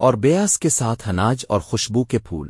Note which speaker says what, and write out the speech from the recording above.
Speaker 1: اور بیاس کے ساتھ اناج اور خوشبو کے پھول۔